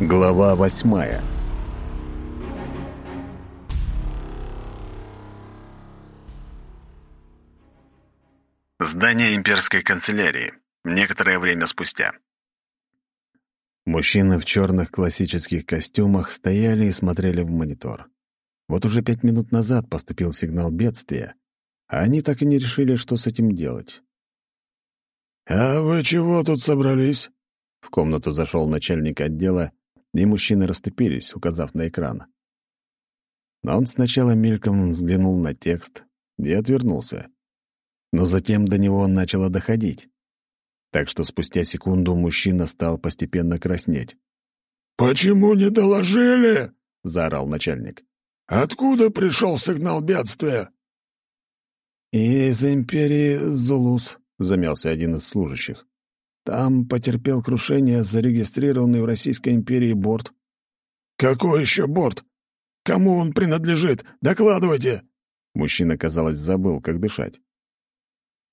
Глава восьмая Здание имперской канцелярии. Некоторое время спустя. Мужчины в черных классических костюмах стояли и смотрели в монитор. Вот уже пять минут назад поступил сигнал бедствия, а они так и не решили, что с этим делать. «А вы чего тут собрались?» В комнату зашел начальник отдела и мужчины расступились, указав на экран. Но он сначала мельком взглянул на текст и отвернулся. Но затем до него начало доходить. Так что спустя секунду мужчина стал постепенно краснеть. «Почему не доложили?» — заорал начальник. «Откуда пришел сигнал бедствия?» «Из империи Зулус», — замялся один из служащих. Там потерпел крушение зарегистрированный в Российской империи борт. «Какой еще борт? Кому он принадлежит? Докладывайте!» Мужчина, казалось, забыл, как дышать.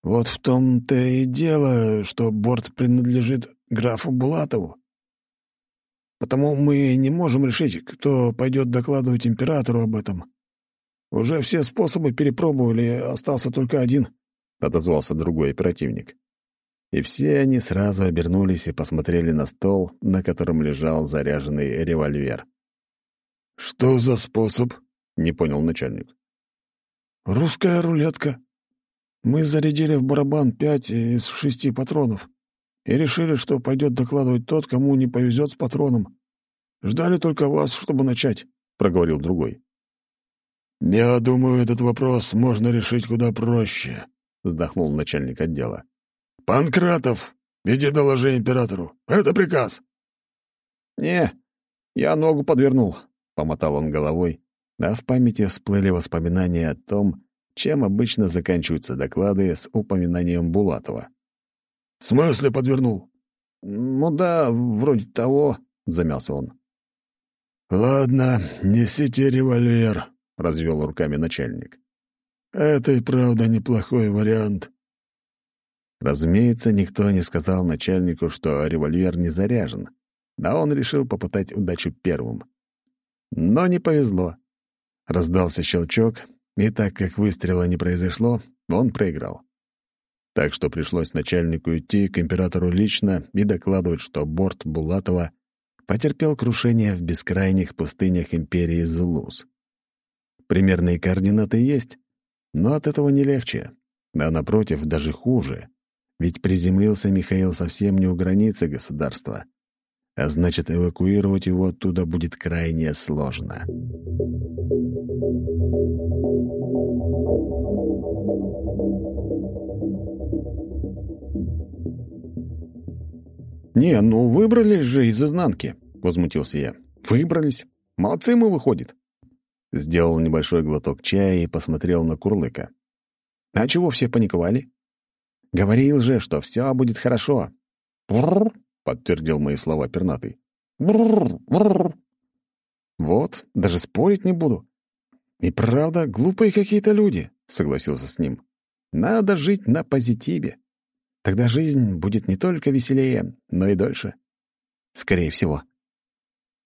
«Вот в том-то и дело, что борт принадлежит графу Булатову. Потому мы не можем решить, кто пойдет докладывать императору об этом. Уже все способы перепробовали, остался только один», — отозвался другой оперативник и все они сразу обернулись и посмотрели на стол, на котором лежал заряженный револьвер. «Что за способ?» — не понял начальник. «Русская рулетка. Мы зарядили в барабан пять из шести патронов и решили, что пойдет докладывать тот, кому не повезет с патроном. Ждали только вас, чтобы начать», — проговорил другой. «Я думаю, этот вопрос можно решить куда проще», — вздохнул начальник отдела. «Панкратов, иди доложи императору. Это приказ». «Не, я ногу подвернул», — помотал он головой, а в памяти всплыли воспоминания о том, чем обычно заканчиваются доклады с упоминанием Булатова. «В смысле подвернул?» «Ну да, вроде того», — замялся он. «Ладно, несите револьвер», — развел руками начальник. «Это и правда неплохой вариант. Разумеется, никто не сказал начальнику, что револьвер не заряжен, а он решил попытать удачу первым. Но не повезло. Раздался щелчок, и так как выстрела не произошло, он проиграл. Так что пришлось начальнику идти к императору лично и докладывать, что борт Булатова потерпел крушение в бескрайних пустынях империи Зулус. Примерные координаты есть, но от этого не легче, а напротив, даже хуже. Ведь приземлился Михаил совсем не у границы государства. А значит, эвакуировать его оттуда будет крайне сложно. «Не, ну выбрались же из изнанки», — возмутился я. «Выбрались. Молодцы мы, выходит». Сделал небольшой глоток чая и посмотрел на Курлыка. «А чего все паниковали? Говорил же, что все будет хорошо. «Бррр», — подтвердил мои слова пернатый. «Бррр, бррр». «Вот, даже спорить не буду. И правда, глупые какие-то люди», — согласился с ним. «Надо жить на позитиве. Тогда жизнь будет не только веселее, но и дольше. Скорее всего».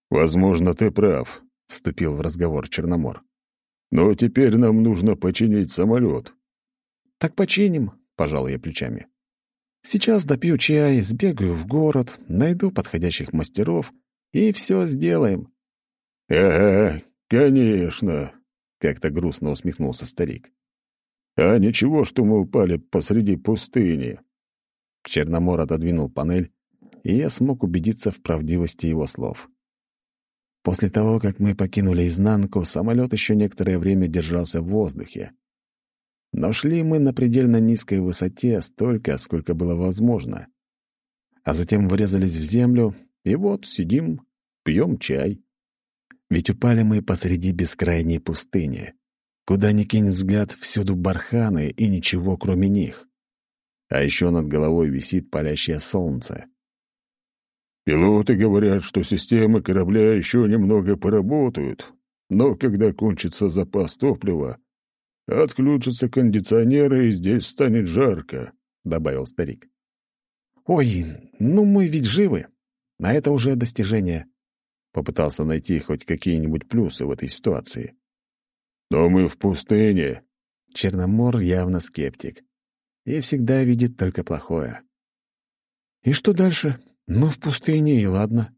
«Возможно, ты прав», — вступил в разговор Черномор. «Но теперь нам нужно починить самолет». «Так починим», пожал я плечами. Сейчас допью чай, сбегаю в город, найду подходящих мастеров и все сделаем. «Ага, конечно», — как-то грустно усмехнулся старик. «А ничего, что мы упали посреди пустыни». Черномор отодвинул панель, и я смог убедиться в правдивости его слов. После того, как мы покинули изнанку, самолет еще некоторое время держался в воздухе. Но шли мы на предельно низкой высоте столько, сколько было возможно. А затем врезались в землю, и вот сидим, пьем чай. Ведь упали мы посреди бескрайней пустыни. Куда ни кинь взгляд, всюду барханы и ничего, кроме них. А еще над головой висит палящее солнце. «Пилоты говорят, что системы корабля еще немного поработают, но когда кончится запас топлива, Отключатся кондиционеры, и здесь станет жарко», — добавил старик. «Ой, ну мы ведь живы, а это уже достижение. Попытался найти хоть какие-нибудь плюсы в этой ситуации. «Но мы в пустыне». Черномор явно скептик. И всегда видит только плохое. «И что дальше? Ну, в пустыне, и ладно».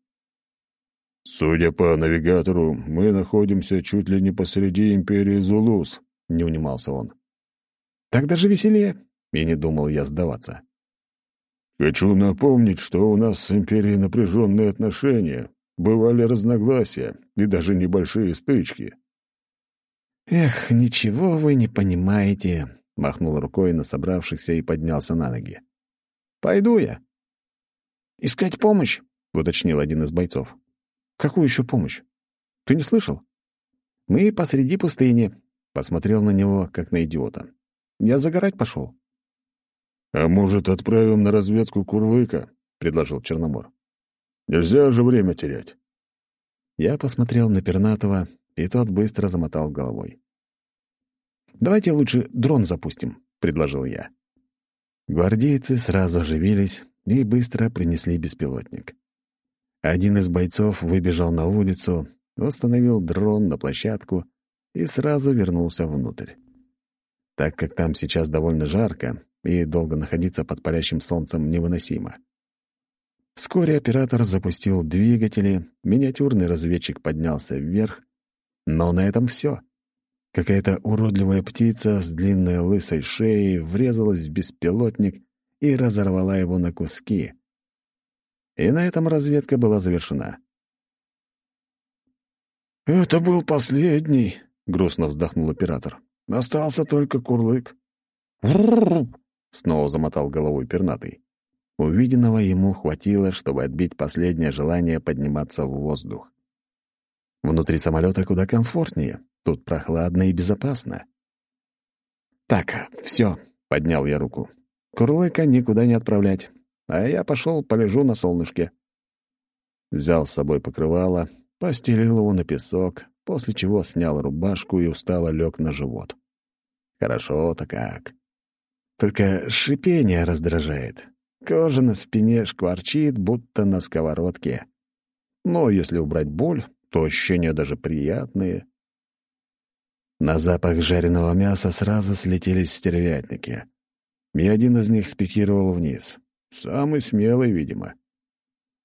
«Судя по навигатору, мы находимся чуть ли не посреди империи Зулус», — не унимался он. «Так даже веселее», — и не думал я сдаваться. «Хочу напомнить, что у нас с империей напряженные отношения, бывали разногласия и даже небольшие стычки». «Эх, ничего вы не понимаете», — махнул рукой на собравшихся и поднялся на ноги. «Пойду я». «Искать помощь», — уточнил один из бойцов. «Какую еще помощь? Ты не слышал?» «Мы посреди пустыни», — посмотрел на него, как на идиота. «Я загорать пошел». «А может, отправим на разведку Курлыка?» — предложил Черномор. «Нельзя же время терять». Я посмотрел на Пернатова, и тот быстро замотал головой. «Давайте лучше дрон запустим», — предложил я. Гвардейцы сразу оживились и быстро принесли беспилотник. Один из бойцов выбежал на улицу, установил дрон на площадку и сразу вернулся внутрь. Так как там сейчас довольно жарко, и долго находиться под палящим солнцем невыносимо. Вскоре оператор запустил двигатели, миниатюрный разведчик поднялся вверх, но на этом все. Какая-то уродливая птица с длинной лысой шеей врезалась в беспилотник и разорвала его на куски. И на этом разведка была завершена. «Это был последний», — грустно вздохнул оператор. «Остался только курлык». Снова замотал головой пернатый. Увиденного ему хватило, чтобы отбить последнее желание подниматься в воздух. Внутри самолета куда комфортнее, тут прохладно и безопасно. «Так, все», — поднял я руку. «Курлыка никуда не отправлять, а я пошел полежу на солнышке». Взял с собой покрывало, постелил его на песок, после чего снял рубашку и устало лег на живот. Хорошо-то как. Только шипение раздражает. Кожа на спине шкварчит, будто на сковородке. Но если убрать боль, то ощущения даже приятные. На запах жареного мяса сразу слетелись стервятники. И один из них спикировал вниз. Самый смелый, видимо.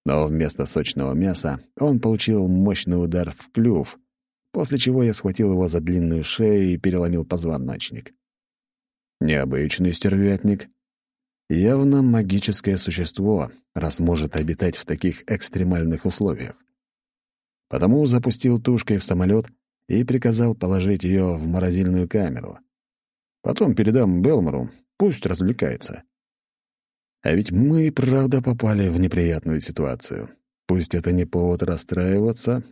Но вместо сочного мяса он получил мощный удар в клюв, после чего я схватил его за длинную шею и переломил позвоночник. Необычный стервятник. Явно магическое существо, раз может обитать в таких экстремальных условиях. Потому запустил тушкой в самолет и приказал положить ее в морозильную камеру. Потом передам Белмору, пусть развлекается. А ведь мы, правда, попали в неприятную ситуацию. Пусть это не повод расстраиваться,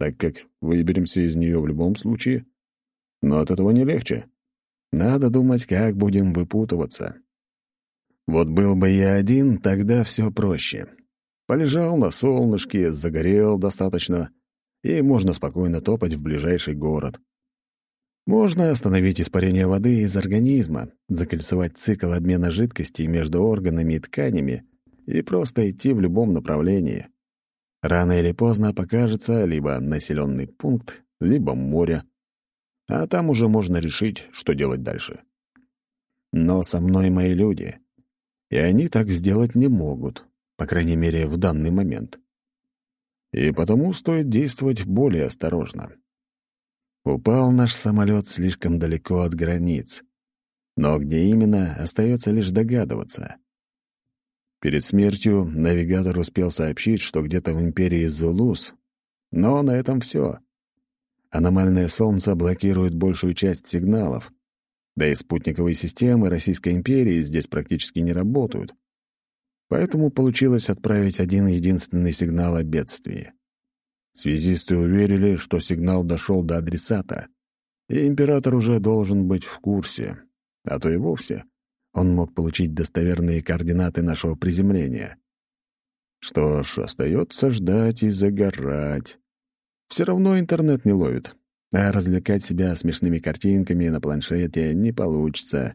так как выберемся из нее в любом случае, но от этого не легче. Надо думать, как будем выпутываться. Вот был бы я один, тогда все проще. Полежал на солнышке, загорел достаточно, и можно спокойно топать в ближайший город. Можно остановить испарение воды из организма, закольцевать цикл обмена жидкостей между органами и тканями и просто идти в любом направлении. Рано или поздно покажется либо населенный пункт, либо море а там уже можно решить, что делать дальше. Но со мной мои люди, и они так сделать не могут, по крайней мере, в данный момент. И потому стоит действовать более осторожно. Упал наш самолет слишком далеко от границ, но где именно, остается лишь догадываться. Перед смертью навигатор успел сообщить, что где-то в империи Зулус, но на этом все. Аномальное солнце блокирует большую часть сигналов. Да и спутниковые системы Российской империи здесь практически не работают. Поэтому получилось отправить один единственный сигнал о бедствии. Связисты уверили, что сигнал дошел до адресата, и император уже должен быть в курсе, а то и вовсе он мог получить достоверные координаты нашего приземления. Что ж, остается ждать и загорать. Все равно интернет не ловит, а развлекать себя смешными картинками на планшете не получится.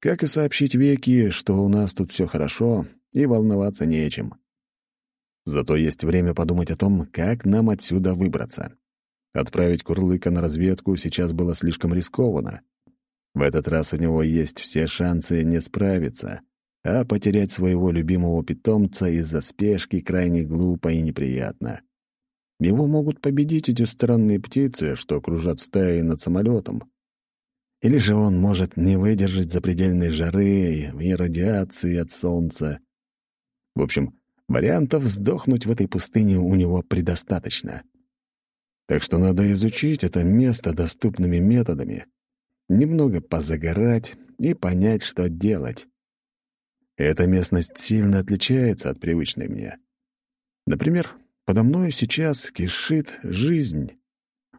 Как и сообщить Веки, что у нас тут все хорошо и волноваться нечем. Зато есть время подумать о том, как нам отсюда выбраться. Отправить Курлыка на разведку сейчас было слишком рискованно. В этот раз у него есть все шансы не справиться, а потерять своего любимого питомца из-за спешки крайне глупо и неприятно. Его могут победить эти странные птицы, что кружат стаи над самолетом. Или же он может не выдержать запредельной жары и радиации от солнца. В общем, вариантов сдохнуть в этой пустыне у него предостаточно. Так что надо изучить это место доступными методами, немного позагорать и понять, что делать. Эта местность сильно отличается от привычной мне. Например, подо мной сейчас кишит жизнь.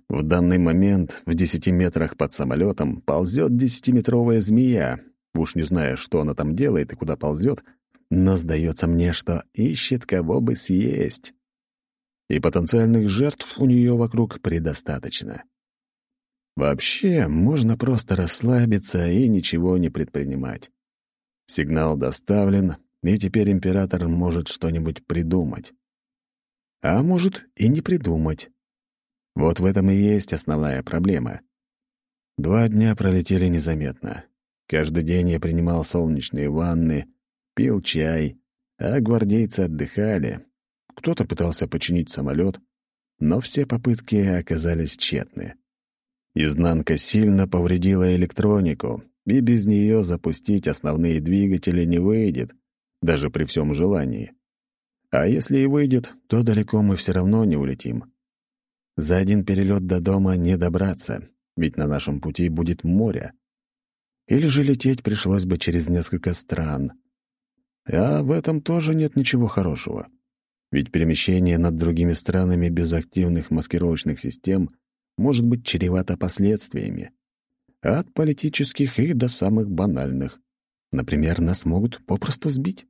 В данный момент в десяти метрах под самолетом ползет десятиметровая змея. Уж не знаю, что она там делает и куда ползет, но сдается мне, что ищет кого бы съесть. И потенциальных жертв у нее вокруг предостаточно. Вообще, можно просто расслабиться и ничего не предпринимать. Сигнал доставлен, и теперь император может что-нибудь придумать. А может и не придумать. Вот в этом и есть основная проблема. Два дня пролетели незаметно. Каждый день я принимал солнечные ванны, пил чай, а гвардейцы отдыхали. Кто-то пытался починить самолет, но все попытки оказались тщетны. Изнанка сильно повредила электронику, и без нее запустить основные двигатели не выйдет, даже при всем желании. А если и выйдет, то далеко мы все равно не улетим. За один перелет до дома не добраться, ведь на нашем пути будет море. Или же лететь пришлось бы через несколько стран. А в этом тоже нет ничего хорошего. Ведь перемещение над другими странами без активных маскировочных систем может быть чревато последствиями. От политических и до самых банальных. Например, нас могут попросту сбить.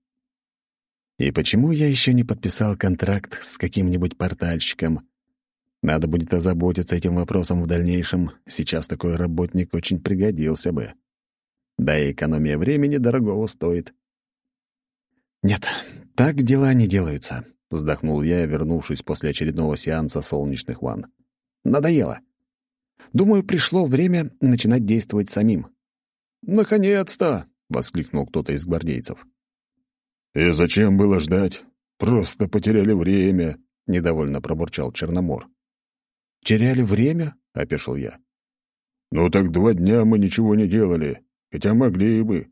И почему я еще не подписал контракт с каким-нибудь портальщиком, надо будет озаботиться этим вопросом в дальнейшем. Сейчас такой работник очень пригодился бы. Да и экономия времени дорогого стоит. «Нет, так дела не делаются», — вздохнул я, вернувшись после очередного сеанса солнечных ванн. «Надоело. Думаю, пришло время начинать действовать самим». «Наконец-то!» — воскликнул кто-то из гвардейцев. «И зачем было ждать? Просто потеряли время», — недовольно пробурчал Черномор. «Теряли время?» — опешил я. «Ну так два дня мы ничего не делали, хотя могли бы».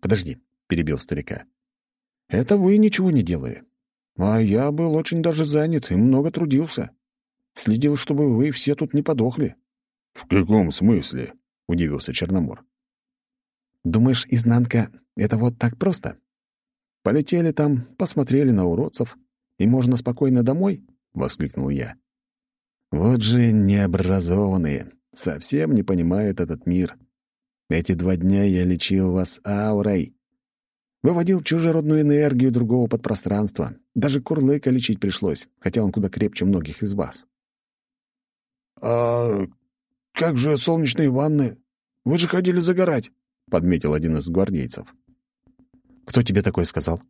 «Подожди», — перебил старика. «Это вы ничего не делали. А я был очень даже занят и много трудился. Следил, чтобы вы все тут не подохли». «В каком смысле?» — удивился Черномор. «Думаешь, изнанка — это вот так просто? Полетели там, посмотрели на уродцев, и можно спокойно домой?» — воскликнул я. Вот же необразованные, совсем не понимают этот мир. Эти два дня я лечил вас аурой. Выводил чужеродную энергию другого подпространства. Даже Курлыка лечить пришлось, хотя он куда крепче многих из вас. «А как же солнечные ванны? Вы же ходили загорать», — подметил один из гвардейцев. «Кто тебе такое сказал?»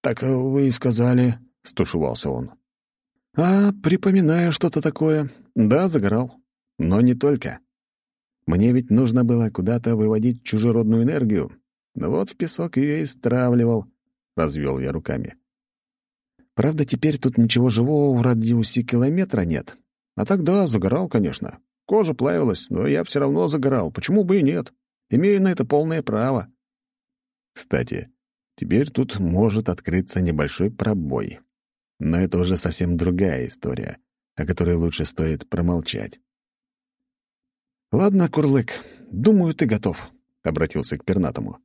«Так вы и сказали», — стушевался он. «А, припоминаю что-то такое. Да, загорал. Но не только. Мне ведь нужно было куда-то выводить чужеродную энергию. Вот в песок ее и стравливал», — развел я руками. «Правда, теперь тут ничего живого в радиусе километра нет. А тогда загорал, конечно. Кожа плавилась, но я все равно загорал. Почему бы и нет? Имею на это полное право». Кстати, теперь тут может открыться небольшой пробой. Но это уже совсем другая история, о которой лучше стоит промолчать. «Ладно, Курлык, думаю, ты готов», — обратился к Пернатому.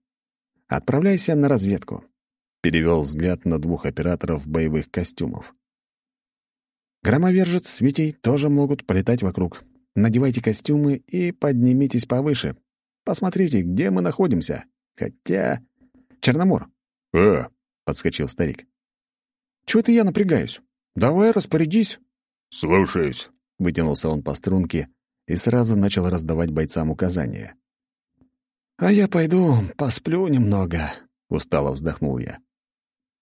«Отправляйся на разведку», — перевел взгляд на двух операторов боевых костюмов. «Громовержец с Витей тоже могут полетать вокруг. Надевайте костюмы и поднимитесь повыше. Посмотрите, где мы находимся. Хотя... Черномор». «А?» — подскочил старик. Чего это я напрягаюсь? Давай распорядись». «Слушаюсь», — вытянулся он по струнке и сразу начал раздавать бойцам указания. «А я пойду посплю немного», — устало вздохнул я.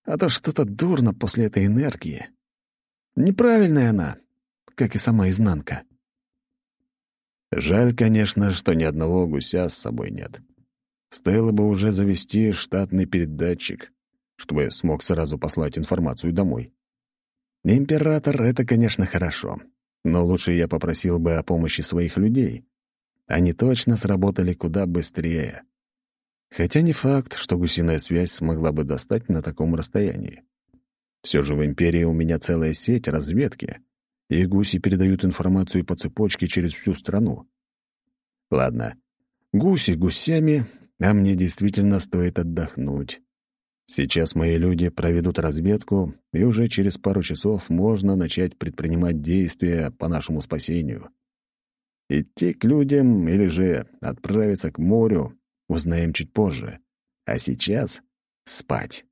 а то что-то дурно после этой энергии. Неправильная она, как и сама изнанка. Жаль, конечно, что ни одного гуся с собой нет. Стоило бы уже завести штатный передатчик, чтобы я смог сразу послать информацию домой. Император — это, конечно, хорошо, но лучше я попросил бы о помощи своих людей. Они точно сработали куда быстрее. Хотя не факт, что гусиная связь смогла бы достать на таком расстоянии. Все же в Империи у меня целая сеть разведки, и гуси передают информацию по цепочке через всю страну. Ладно, гуси гусями, а мне действительно стоит отдохнуть. Сейчас мои люди проведут разведку, и уже через пару часов можно начать предпринимать действия по нашему спасению. Идти к людям или же отправиться к морю узнаем чуть позже. А сейчас спать.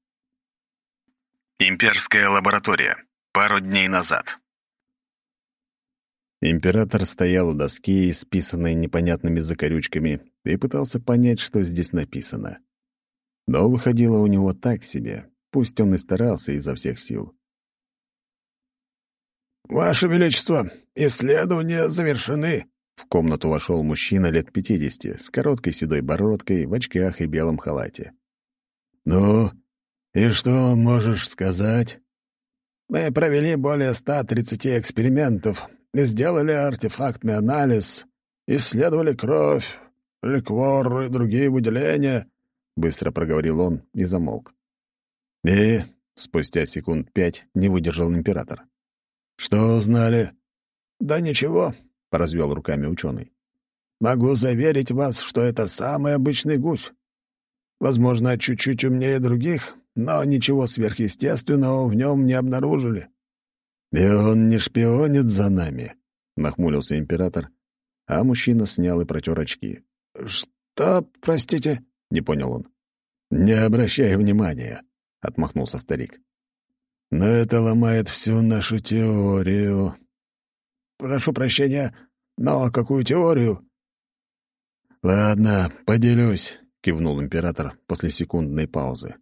Имперская лаборатория. Пару дней назад. Император стоял у доски, исписанной непонятными закорючками, и пытался понять, что здесь написано. Но выходило у него так себе, пусть он и старался изо всех сил. «Ваше Величество, исследования завершены!» В комнату вошел мужчина лет пятидесяти, с короткой седой бородкой, в очках и белом халате. «Ну, и что можешь сказать?» «Мы провели более 130 экспериментов, сделали артефактный анализ, исследовали кровь, ликвор и другие выделения, быстро проговорил он и замолк. И спустя секунд пять не выдержал император. Что узнали? Да ничего, развел руками ученый. Могу заверить вас, что это самый обычный гусь. Возможно, чуть-чуть умнее других, но ничего сверхъестественного в нем не обнаружили. «И он не шпионит за нами», — нахмурился император, а мужчина снял и протер очки. «Что, простите?» — не понял он. «Не обращай внимания», — отмахнулся старик. «Но это ломает всю нашу теорию». «Прошу прощения, но какую теорию?» «Ладно, поделюсь», — кивнул император после секундной паузы.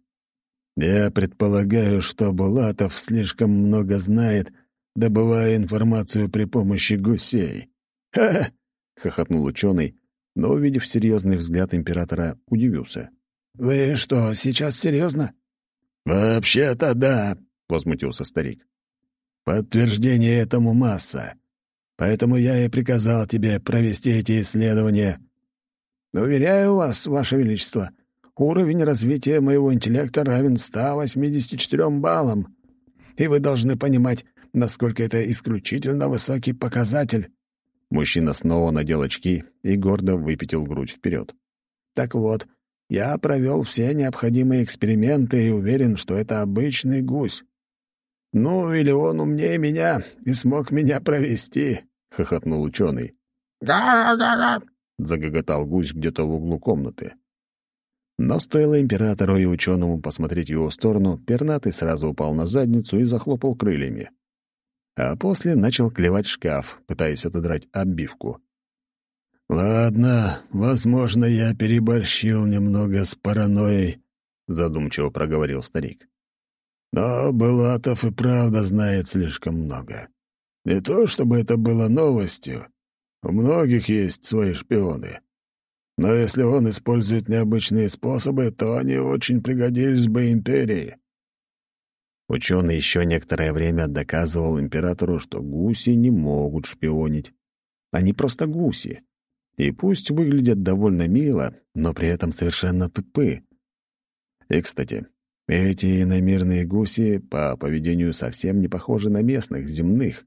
«Я предполагаю, что Булатов слишком много знает, добывая информацию при помощи гусей». «Ха-ха!» — хохотнул ученый, но, увидев серьезный взгляд императора, удивился. «Вы что, сейчас серьезно?» «Вообще-то да», — возмутился старик. «Подтверждение этому масса. Поэтому я и приказал тебе провести эти исследования». «Уверяю вас, Ваше Величество, уровень развития моего интеллекта равен 184 баллам, и вы должны понимать, насколько это исключительно высокий показатель». Мужчина снова надел очки и гордо выпятил грудь вперед. «Так вот, я провел все необходимые эксперименты и уверен, что это обычный гусь. Ну, или он умнее меня и смог меня провести», — хохотнул ученый. «Га-га-га!» — загоготал гусь где-то в углу комнаты. Но стоило императору и ученому посмотреть в его сторону, пернатый сразу упал на задницу и захлопал крыльями а после начал клевать шкаф, пытаясь отодрать обивку. «Ладно, возможно, я переборщил немного с паранойей», — задумчиво проговорил старик. «Но Булатов и правда знает слишком много. Не то чтобы это было новостью. У многих есть свои шпионы. Но если он использует необычные способы, то они очень пригодились бы империи. Ученый еще некоторое время доказывал императору, что гуси не могут шпионить. Они просто гуси. И пусть выглядят довольно мило, но при этом совершенно тупы. И, кстати, эти иномирные гуси по поведению совсем не похожи на местных, земных.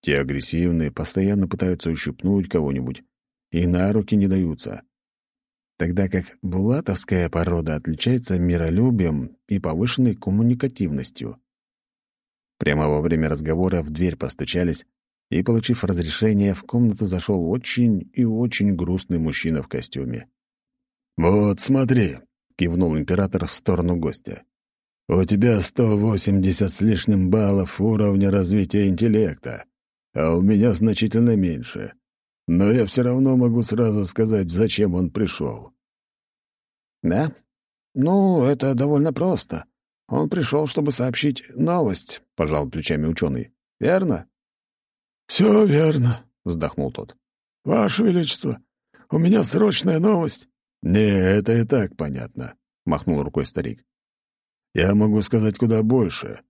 Те агрессивные, постоянно пытаются ущипнуть кого-нибудь и на руки не даются тогда как булатовская порода отличается миролюбием и повышенной коммуникативностью. Прямо во время разговора в дверь постучались, и, получив разрешение, в комнату зашел очень и очень грустный мужчина в костюме. «Вот, смотри», — кивнул император в сторону гостя. «У тебя 180 с лишним баллов уровня развития интеллекта, а у меня значительно меньше. Но я все равно могу сразу сказать, зачем он пришел. «Да? Ну, это довольно просто. Он пришел, чтобы сообщить новость», — пожал плечами ученый. «Верно?» «Все верно», — вздохнул тот. «Ваше Величество, у меня срочная новость». «Не, это и так понятно», — махнул рукой старик. «Я могу сказать куда больше.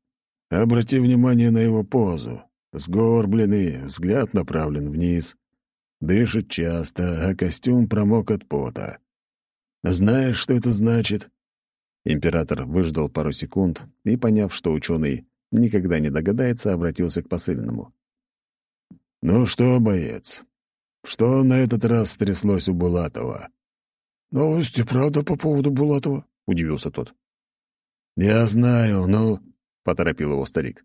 Обрати внимание на его позу. Сгорбленный, взгляд направлен вниз. Дышит часто, а костюм промок от пота. Знаешь, что это значит?» Император выждал пару секунд и, поняв, что ученый никогда не догадается, обратился к посыльному. «Ну что, боец, что на этот раз стряслось у Булатова?» «Новости, правда, по поводу Булатова?» — удивился тот. «Я знаю, но...» — поторопил его старик.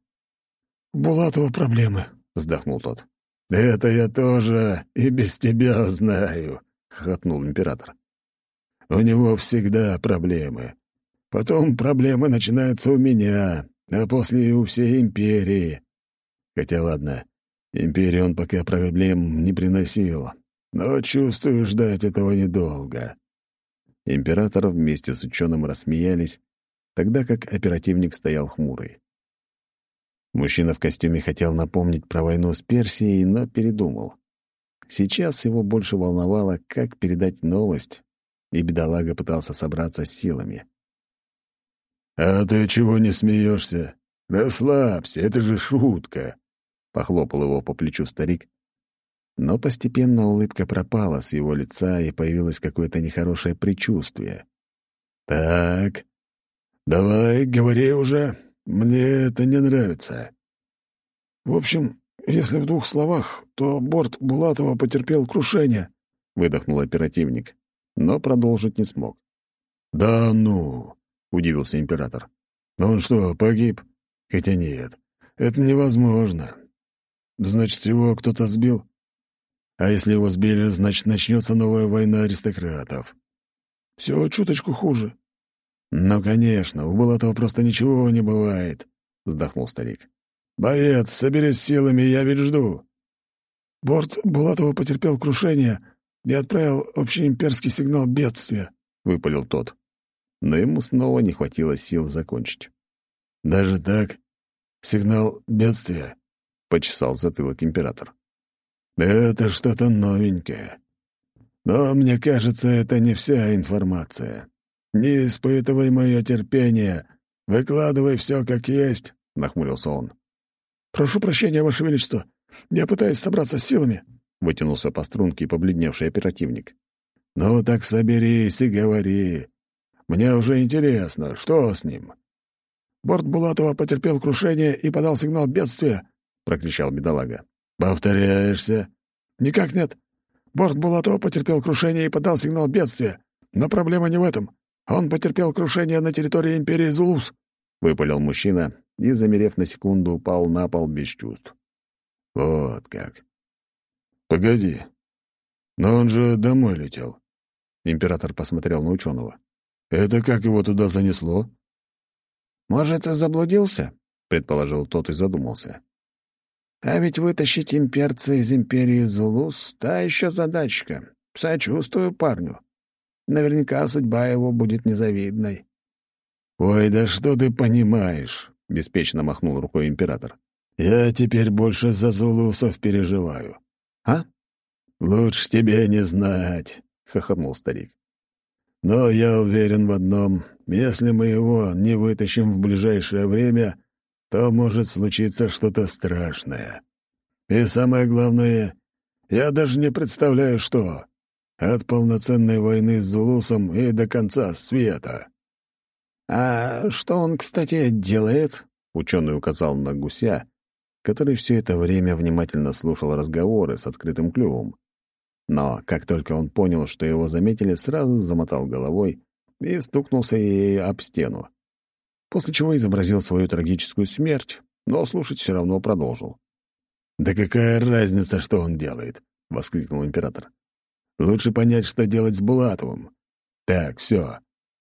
«У Булатова проблемы», — вздохнул тот. «Это я тоже и без тебя знаю», — хохотнул император. «У него всегда проблемы. Потом проблемы начинаются у меня, а после и у всей империи. Хотя ладно, империи он пока проблем не приносил, но чувствую, ждать этого недолго». Император вместе с ученым рассмеялись, тогда как оперативник стоял хмурый. Мужчина в костюме хотел напомнить про войну с Персией, но передумал. Сейчас его больше волновало, как передать новость, и бедолага пытался собраться с силами. «А ты чего не смеешься? Расслабься, это же шутка!» — похлопал его по плечу старик. Но постепенно улыбка пропала с его лица, и появилось какое-то нехорошее предчувствие. «Так, давай, говори уже, мне это не нравится». «В общем, если в двух словах, то борт Булатова потерпел крушение», — выдохнул оперативник, но продолжить не смог. «Да ну!» — удивился император. «Он что, погиб? Хотя нет, это невозможно. Значит, его кто-то сбил? А если его сбили, значит, начнется новая война аристократов. Все чуточку хуже». «Ну, конечно, у Булатова просто ничего не бывает», — вздохнул старик. «Боец, соберись силами, я ведь жду». «Борт Булатова потерпел крушение и отправил общеимперский сигнал бедствия», — выпалил тот но ему снова не хватило сил закончить. «Даже так? Сигнал бедствия?» — почесал затылок император. «Это что-то новенькое. Но мне кажется, это не вся информация. Не испытывай мое терпение. Выкладывай все как есть», — нахмурился он. «Прошу прощения, Ваше Величество. Я пытаюсь собраться с силами», — вытянулся по струнке побледневший оперативник. «Ну так соберись и говори. Мне уже интересно, что с ним?» «Борт Булатова потерпел крушение и подал сигнал бедствия», — прокричал бедолага. «Повторяешься?» «Никак нет. Борт Булатова потерпел крушение и подал сигнал бедствия. Но проблема не в этом. Он потерпел крушение на территории империи Зулус», — выпалил мужчина и, замерев на секунду, упал на пол без чувств. «Вот как. Погоди. Но он же домой летел». Император посмотрел на ученого. Это как его туда занесло? Может, заблудился? предположил тот и задумался. А ведь вытащить имперца из империи Зулус — та еще задачка. Сочувствую парню. Наверняка судьба его будет незавидной. «Ой, да что ты понимаешь?» — беспечно махнул рукой император. «Я теперь больше за зулусов переживаю». «А?» «Лучше тебе не знать», — хохотнул старик. Но я уверен в одном. Если мы его не вытащим в ближайшее время, то может случиться что-то страшное. И самое главное, я даже не представляю, что. От полноценной войны с Зулусом и до конца света. «А что он, кстати, делает?» — ученый указал на гуся, который все это время внимательно слушал разговоры с открытым клювом. Но как только он понял, что его заметили, сразу замотал головой и стукнулся ей об стену. После чего изобразил свою трагическую смерть, но слушать все равно продолжил. «Да какая разница, что он делает?» — воскликнул император. «Лучше понять, что делать с Булатовым. Так, все.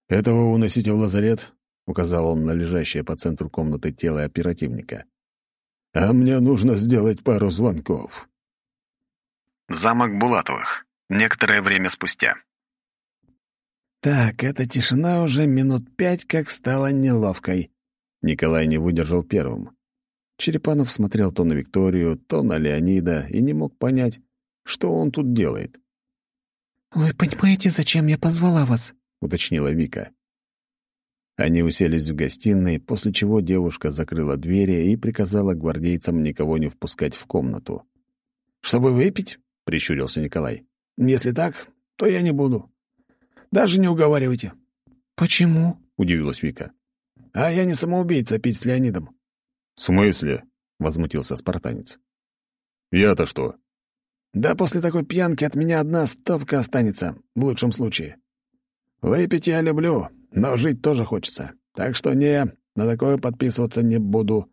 Этого уносите в лазарет», — указал он на лежащее по центру комнаты тело оперативника. «А мне нужно сделать пару звонков». Замок Булатовых. Некоторое время спустя. Так, эта тишина уже минут пять как стала неловкой. Николай не выдержал первым. Черепанов смотрел то на Викторию, то на Леонида и не мог понять, что он тут делает. «Вы понимаете, зачем я позвала вас?» — уточнила Вика. Они уселись в гостиной, после чего девушка закрыла двери и приказала гвардейцам никого не впускать в комнату. «Чтобы выпить?» — прищурился Николай. «Если так, то я не буду. Даже не уговаривайте». «Почему?» — удивилась Вика. «А я не самоубийца пить с Леонидом». «В смысле?» — возмутился спартанец. «Я-то что?» «Да после такой пьянки от меня одна стопка останется, в лучшем случае. Выпить я люблю, но жить тоже хочется. Так что не, на такое подписываться не буду.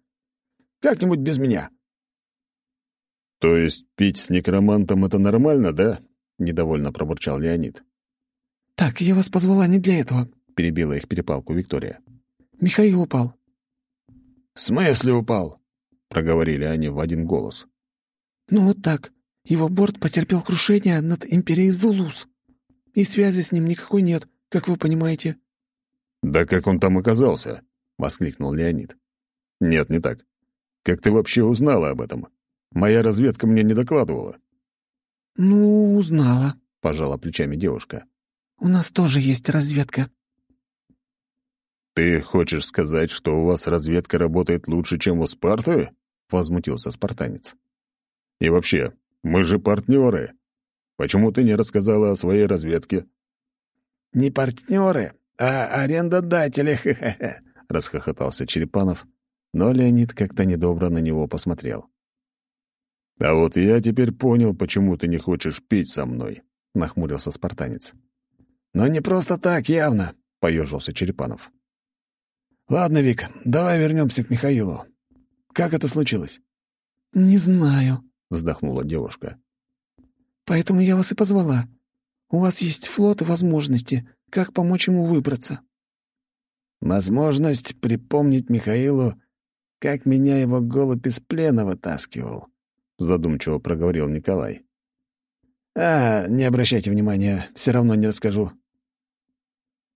Как-нибудь без меня». «То есть пить с некромантом — это нормально, да?» — недовольно пробурчал Леонид. «Так, я вас позвала не для этого», — перебила их перепалку Виктория. «Михаил упал». «В смысле упал?» — проговорили они в один голос. «Ну вот так. Его борт потерпел крушение над империей Зулус. И связи с ним никакой нет, как вы понимаете». «Да как он там оказался?» — воскликнул Леонид. «Нет, не так. Как ты вообще узнала об этом? Моя разведка мне не докладывала». «Ну, узнала», — пожала плечами девушка. «У нас тоже есть разведка». «Ты хочешь сказать, что у вас разведка работает лучше, чем у Спарты?» — возмутился спартанец. «И вообще, мы же партнеры. Почему ты не рассказала о своей разведке?» «Не партнеры, а арендодатели», — расхохотался Черепанов, но Леонид как-то недобро на него посмотрел. «А вот я теперь понял, почему ты не хочешь пить со мной», — нахмурился спартанец. «Но не просто так, явно», — поежился Черепанов. «Ладно, Вик, давай вернемся к Михаилу. Как это случилось?» «Не знаю», — вздохнула девушка. «Поэтому я вас и позвала. У вас есть флот и возможности. Как помочь ему выбраться?» «Возможность припомнить Михаилу, как меня его голубь из плена вытаскивал», — задумчиво проговорил Николай. «А, не обращайте внимания, все равно не расскажу».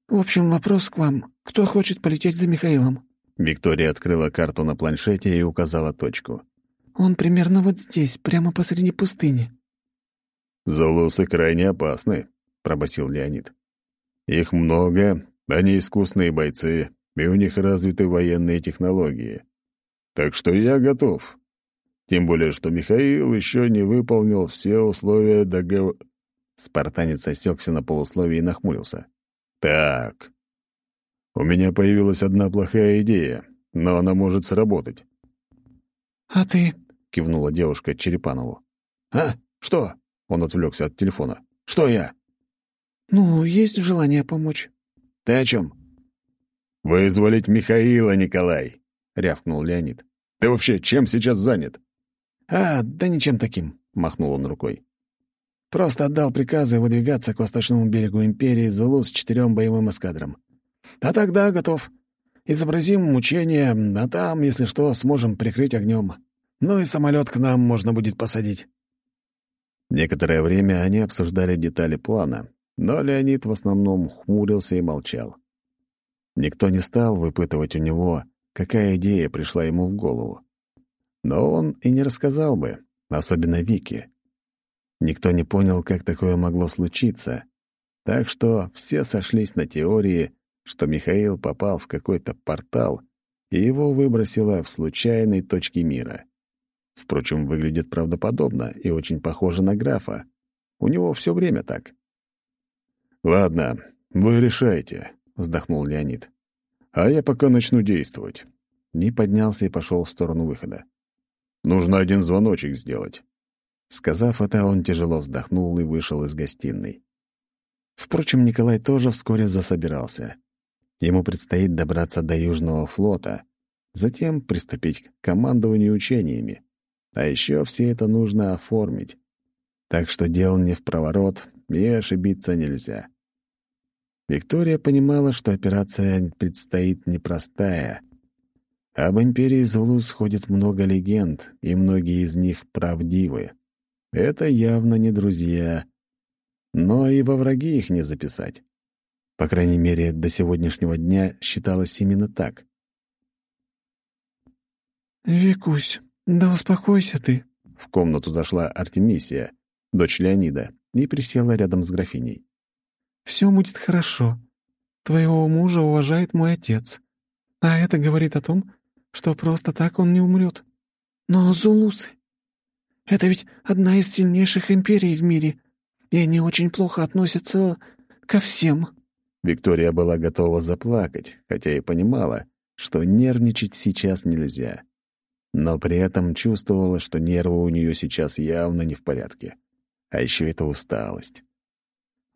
«В общем, вопрос к вам. Кто хочет полететь за Михаилом?» Виктория открыла карту на планшете и указала точку. «Он примерно вот здесь, прямо посреди пустыни». «Зулусы крайне опасны», — пробасил Леонид. «Их много, они искусные бойцы, и у них развиты военные технологии. Так что я готов. Тем более, что Михаил еще не выполнил все условия договора...» Спартанец осекся на полусловии и нахмурился. Так. У меня появилась одна плохая идея, но она может сработать. «А ты?» — кивнула девушка Черепанову. «А? Что?» — он отвлекся от телефона. «Что я?» «Ну, есть желание помочь». «Ты о чем?» «Вызволить Михаила, Николай!» — рявкнул Леонид. «Ты вообще чем сейчас занят?» «А, да ничем таким», — махнул он рукой. Просто отдал приказы выдвигаться к восточному берегу империи Зулу с четырем боевым эскадром. А тогда готов. Изобразим мучения, а там, если что, сможем прикрыть огнем. Ну и самолет к нам можно будет посадить. Некоторое время они обсуждали детали плана, но Леонид в основном хмурился и молчал. Никто не стал выпытывать у него, какая идея пришла ему в голову. Но он и не рассказал бы, особенно Вике. Никто не понял, как такое могло случиться. Так что все сошлись на теории, что Михаил попал в какой-то портал, и его выбросило в случайной точке мира. Впрочем, выглядит правдоподобно и очень похоже на графа. У него все время так. «Ладно, вы решайте», — вздохнул Леонид. «А я пока начну действовать». Ни поднялся и пошел в сторону выхода. «Нужно один звоночек сделать». Сказав это, он тяжело вздохнул и вышел из гостиной. Впрочем, Николай тоже вскоре засобирался. Ему предстоит добраться до Южного флота, затем приступить к командованию учениями. А еще все это нужно оформить. Так что дел не в проворот, и ошибиться нельзя. Виктория понимала, что операция предстоит непростая. Об империи Зулус ходит много легенд, и многие из них правдивы. Это явно не друзья. Но и во враги их не записать. По крайней мере, до сегодняшнего дня считалось именно так. «Викусь, да успокойся ты», — в комнату зашла Артемисия, дочь Леонида, и присела рядом с графиней. «Все будет хорошо. Твоего мужа уважает мой отец. А это говорит о том, что просто так он не умрет. Но зулусы — это ведь одна из сильнейших империй в мире, и они очень плохо относятся ко всем». Виктория была готова заплакать, хотя и понимала, что нервничать сейчас нельзя. Но при этом чувствовала, что нервы у нее сейчас явно не в порядке. А еще это усталость.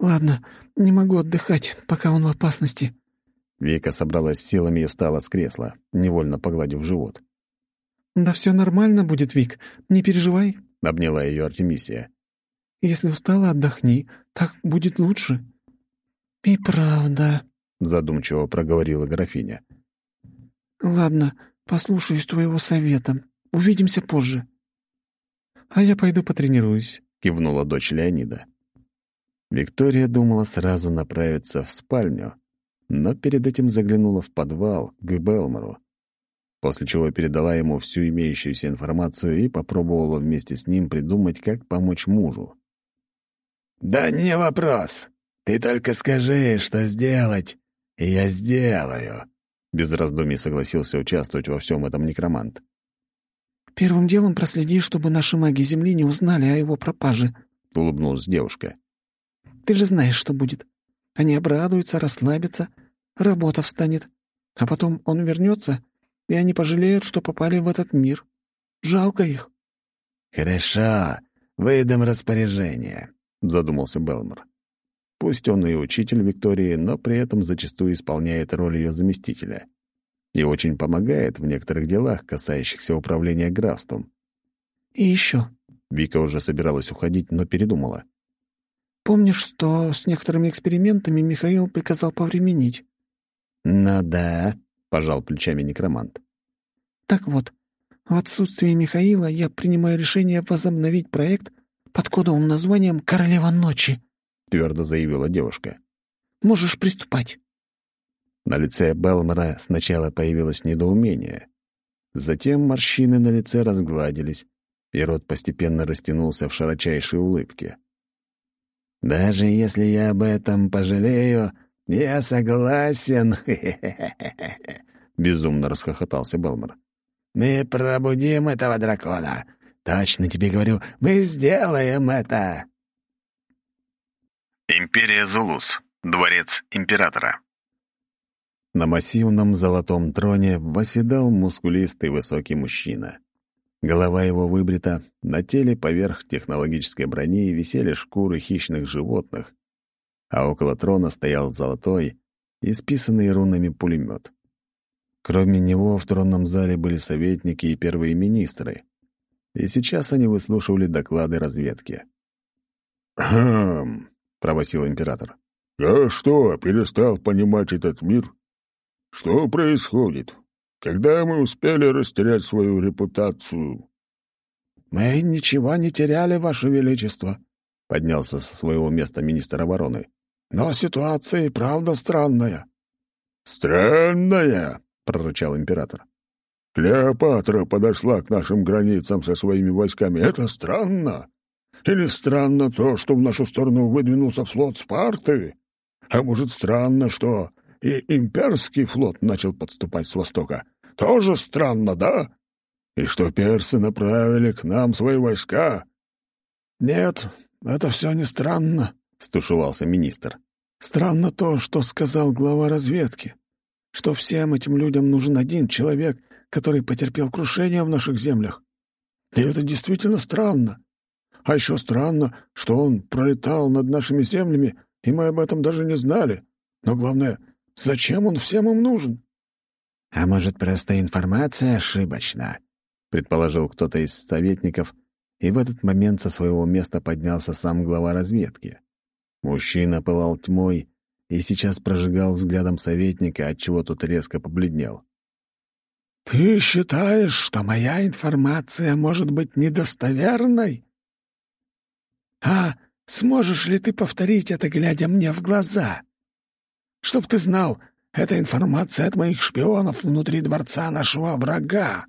«Ладно, не могу отдыхать, пока он в опасности». Вика собралась силами и встала с кресла, невольно погладив живот. «Да все нормально будет, Вик, не переживай», — обняла ее Артемисия. «Если устала, отдохни, так будет лучше». «И правда», — задумчиво проговорила графиня. «Ладно, послушаюсь твоего совета. Увидимся позже». «А я пойду потренируюсь», — кивнула дочь Леонида. Виктория думала сразу направиться в спальню, но перед этим заглянула в подвал к Белмору, после чего передала ему всю имеющуюся информацию и попробовала вместе с ним придумать, как помочь мужу. «Да не вопрос. Ты только скажи, что сделать, и я сделаю», без раздумий согласился участвовать во всем этом некромант. «Первым делом проследи, чтобы наши маги Земли не узнали о его пропаже», — улыбнулась девушка. «Ты же знаешь, что будет. Они обрадуются, расслабятся, работа встанет. А потом он вернется, и они пожалеют, что попали в этот мир. Жалко их». «Хорошо, выдам распоряжение», — задумался Белмор. Пусть он и учитель Виктории, но при этом зачастую исполняет роль ее заместителя. И очень помогает в некоторых делах, касающихся управления графством. «И еще». Вика уже собиралась уходить, но передумала. «Помнишь, что с некоторыми экспериментами Михаил приказал повременить?» «Ну да», — пожал плечами некромант. «Так вот, в отсутствие Михаила я принимаю решение возобновить проект под кодовым названием «Королева ночи» твердо заявила девушка. «Можешь приступать». На лице Белмора сначала появилось недоумение. Затем морщины на лице разгладились, и рот постепенно растянулся в широчайшей улыбке. «Даже если я об этом пожалею, я согласен!» Безумно расхохотался Белмор. «Мы пробудим этого дракона. Точно тебе говорю, мы сделаем это!» Империя Зулус. Дворец императора. На массивном золотом троне восседал мускулистый высокий мужчина. Голова его выбрита, на теле поверх технологической брони висели шкуры хищных животных, а около трона стоял золотой, исписанный рунами пулемет. Кроме него в тронном зале были советники и первые министры, и сейчас они выслушивали доклады разведки. «Хм, провосил император. «Я что, перестал понимать этот мир? Что происходит? Когда мы успели растерять свою репутацию?» «Мы ничего не теряли, Ваше Величество», — поднялся со своего места министр обороны. «Но ситуация и правда странная». «Странная?» — прорычал император. «Клеопатра подошла к нашим границам со своими войсками. Это странно. Или странно то, что в нашу сторону выдвинулся флот Спарты? А может, странно, что и имперский флот начал подступать с востока? Тоже странно, да? И что персы направили к нам свои войска? Нет, это все не странно, — стушевался министр. Странно то, что сказал глава разведки, что всем этим людям нужен один человек, который потерпел крушение в наших землях. И это действительно странно. А еще странно, что он пролетал над нашими землями, и мы об этом даже не знали. Но главное, зачем он всем им нужен? — А может, просто информация ошибочна? — предположил кто-то из советников, и в этот момент со своего места поднялся сам глава разведки. Мужчина пылал тьмой и сейчас прожигал взглядом советника, отчего тот резко побледнел. «Ты считаешь, что моя информация может быть недостоверной?» А сможешь ли ты повторить это, глядя мне в глаза? Чтоб ты знал, это информация от моих шпионов внутри дворца нашего врага.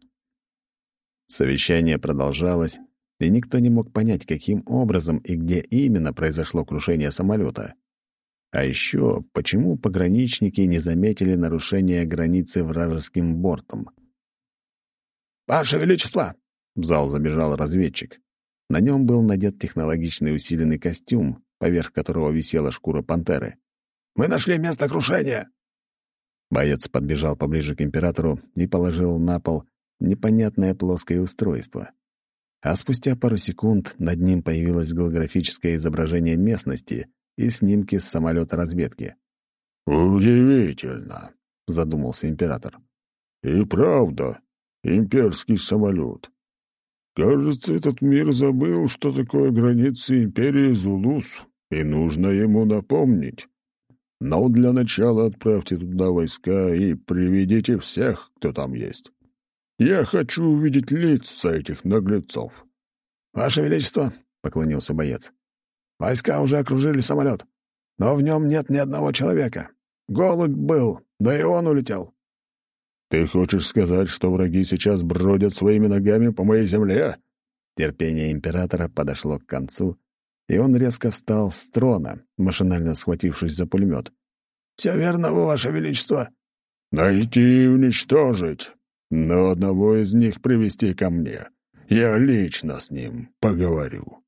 Совещание продолжалось, и никто не мог понять, каким образом и где именно произошло крушение самолета. А еще, почему пограничники не заметили нарушения границы вражеским бортом? «Ваше Величество!» — в зал забежал разведчик. На нем был надет технологичный усиленный костюм, поверх которого висела шкура пантеры. «Мы нашли место крушения!» Боец подбежал поближе к императору и положил на пол непонятное плоское устройство. А спустя пару секунд над ним появилось голографическое изображение местности и снимки с самолета разведки. «Удивительно», — задумался император. «И правда, имперский самолет. Кажется, этот мир забыл, что такое границы империи Зулус, и нужно ему напомнить. Но для начала отправьте туда войска и приведите всех, кто там есть. Я хочу увидеть лица этих наглецов». «Ваше Величество», — поклонился боец, — «войска уже окружили самолет, но в нем нет ни одного человека. Голубь был, да и он улетел». «Ты хочешь сказать, что враги сейчас бродят своими ногами по моей земле?» Терпение императора подошло к концу, и он резко встал с трона, машинально схватившись за пулемет. «Все верно, Ваше Величество». «Найти и уничтожить, но одного из них привести ко мне. Я лично с ним поговорю».